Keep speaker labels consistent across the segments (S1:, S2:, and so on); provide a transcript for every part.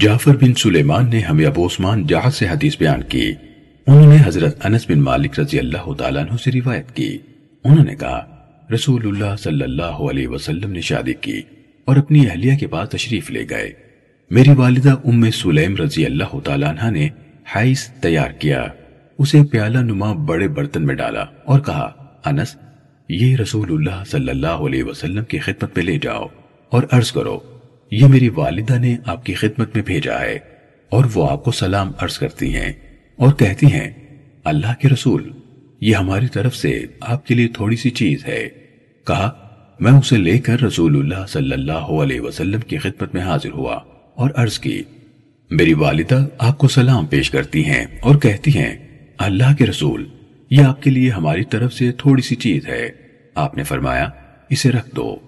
S1: جعفر بن سلیمان نے ہمیں ابو عثمان جہاز سے حدیث بیان کی، انہوں نے حضرت انس بن مالک رضی اللہ تعالیٰ عنہ سے روایت کی۔ انہوں نے کہا، رسول اللہ صلی اللہ علیہ وسلم نے شادی کی اور اپنی اہلیہ کے پاس تشریف لے گئے۔ میری والدہ ام سلیم رضی اللہ تعالیٰ عنہ نے حائز تیار کیا۔ اسے پیالہ نما بڑے برتن میں ڈالا اور کہا، انس، یہ رسول اللہ صلی اللہ علیہ وسلم کی خدمت میں لے جاؤ اور عرض کرو یہ میری والدہ نے آپ کی خدمت میں بھیجا ہے اور وہ آپ کو سلام عرض کرتی ہیں اور کہتی ہیں، اللہ کے رسول، یہ ہماری طرف سے آپ کے لیے تھوڑی سی چیز ہے۔ کہا، میں اسے لے کر رسول اللہ صلی اللہ علیہ وسلم کی خدمت میں حاضر ہوا اور عرض کی، میری والدہ آپ کو سلام پیش کرتی ہیں اور کہتی ہیں، اللہ کے رسول، یہ آپ کے لیے ہماری طرف سے تھوڑی سی چیز ہے۔ آپ نے فرمایا، اسے رکھ دو۔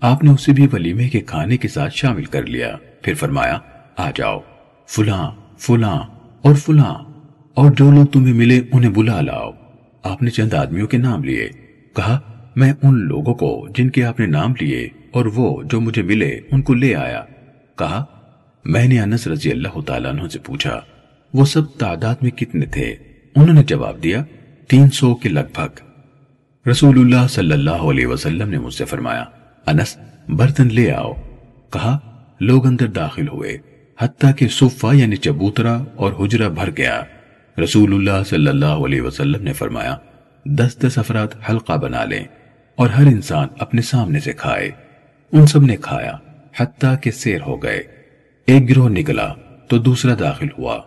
S1: آپ نے اسے بھی ولیمے کے کھانے کے ساتھ شامل کر لیا۔ پھر فرمایا، آ جاؤ، فلاں فلاں اور فلاں، اور جو لوگ تمہیں ملے انہیں بلا لاؤ۔ آپ نے چند آدمیوں کے نام لیے۔ کہا، میں ان لوگوں کو جن کے آپ نے نام لیے اور وہ جو مجھے ملے ان کو لے آیا۔ کہا، میں نے انس رضی اللہ تعالیٰ عنہ سے پوچھا، وہ سب تعداد میں کتنے تھے؟ انہوں نے جواب دیا، تین سو کے لگ بھگ۔ رسول اللہ صلی اللہ علیہ وسلم نے مجھ سے فرمایا انس برتن لے آؤ۔ کہا، لوگ اندر داخل ہوئے، حتیٰ کہ صفہ یعنی چبوترا اور حجرہ بھر گیا۔ رسول اللہ صلی اللہ علیہ وسلم نے فرمایا، دس دس افراد حلقہ بنا لیں اور ہر انسان اپنے سامنے سے کھائے۔ ان سب نے کھایا، حتیٰ کہ سیر ہو گئے۔ ایک گروہ نکلا تو دوسرا داخل ہوا۔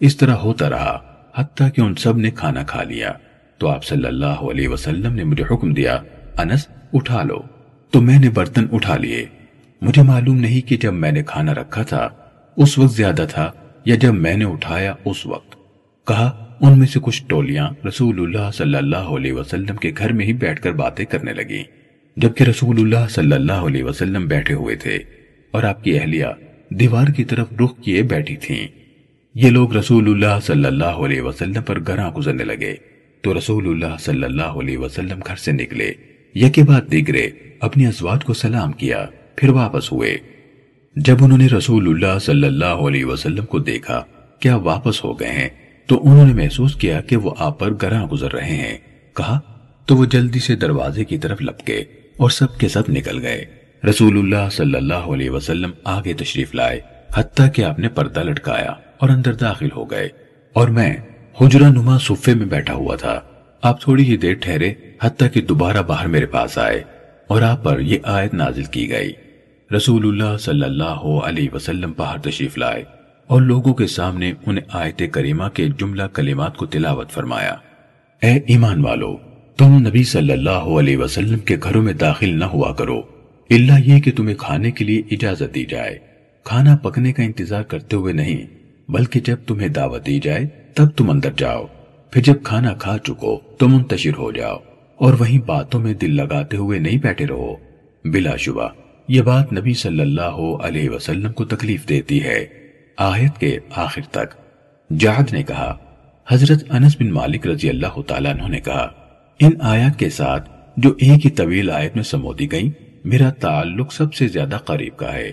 S1: اس طرح ہوتا رہا، حتیٰ کہ ان سب نے کھانا کھا لیا۔ تو آپ صلی اللہ علیہ وسلم نے مجھے حکم دیا، انس، اٹھا لو۔ تو میں نے برتن اٹھا لیے۔ مجھے معلوم نہیں کہ جب میں نے کھانا رکھا تھا، اس وقت زیادہ تھا یا جب میں نے اٹھایا اس وقت۔ کہا، ان میں سے کچھ ٹولیاں رسول اللہ صلی اللہ علیہ وسلم کے گھر میں ہی بیٹھ کر باتیں کرنے لگی جبکہ رسول اللہ صلی اللہ علیہ وسلم بیٹھے ہوئے تھے اور آپ کی اہلیہ دیوار کی طرف رخ کیے بیٹھی تھیں۔ یہ لوگ رسول اللہ صلی اللہ علیہ وسلم پر گراں گزرنے لگے۔ تو رسول اللہ صلی اللہ علیہ وسلم گھر سے نکلے۔ یکے بعد دیگرے اپنی ازواج کو سلام کیا، پھر واپس ہوئے۔ جب انہوں نے رسول اللہ صلی اللہ علیہ وسلم کو دیکھا کیا واپس ہو گئے ہیں، تو انہوں نے محسوس کیا کہ وہ آپ پر گراں گزر رہے ہیں۔ کہا، تو وہ جلدی سے دروازے کی طرف لپکے اور سب کے سب نکل گئے۔ رسول اللہ صلی اللہ علیہ وسلم آگے تشریف لائے، حتیٰ کہ آپ نے پردہ لٹکایا اور اندر داخل ہو گئے۔ اور میں حجرہ نما صفے میں بیٹھا ہوا تھا۔ آپ تھوڑی ہی دیر ٹھہرے، حتیٰ کہ دوبارہ باہر میرے پاس آئے اور آپ پر یہ آیت نازل کی گئی۔ رسول اللہ صلی اللہ علیہ وسلم باہر تشریف لائے اور لوگوں کے سامنے انہیں آیت کریمہ کے جملہ کلمات کو تلاوت فرمایا۔ اے ایمان والو، تم نبی صلی اللہ علیہ وسلم کے گھروں میں داخل نہ ہوا کرو۔ اللہ یہ کہ تمہیں کھانے کے لیے اجازت دی جائے۔ کھانا پکنے کا انتظار کرتے ہوئے نہیں، بلکہ جب تمہیں دعوت دی جائے، تب تم اندر جاؤ۔ پھر جب کھانا کھا چکو تو منتشر ہو جاؤ اور وہیں باتوں میں دل لگاتے ہوئے نہیں بیٹھے رہو۔ بلا شبہ، یہ بات نبی صلی اللہ علیہ وسلم کو تکلیف دیتی ہے۔ آیت کے آخر تک۔ جہد نے کہا، حضرت انس بن مالک رضی اللہ تعالیٰ عنہ نے کہا، ان آیات کے ساتھ جو ایک ہی طویل آیت میں سمودی گئیں، میرا تعلق سب سے زیادہ قریب کا ہے۔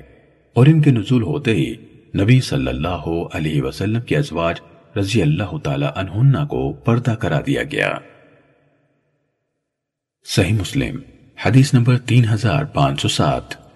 S1: اور ان کے نزول ہوتے ہی نبی صلی اللہ علیہ وسلم کے ازواج رضی اللہ تعالی عنہ کو پردہ کرا دیا گیا۔ صحیح مسلم، حدیث نمبر تین ہزار پانچ سو سات۔